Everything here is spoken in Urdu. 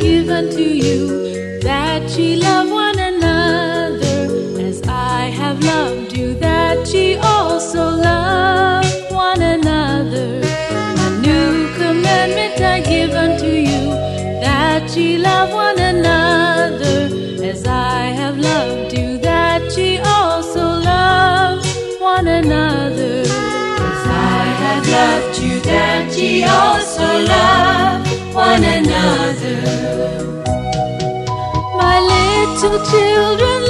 بنچوان سول پن نل آئی to the children.